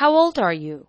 How old are you?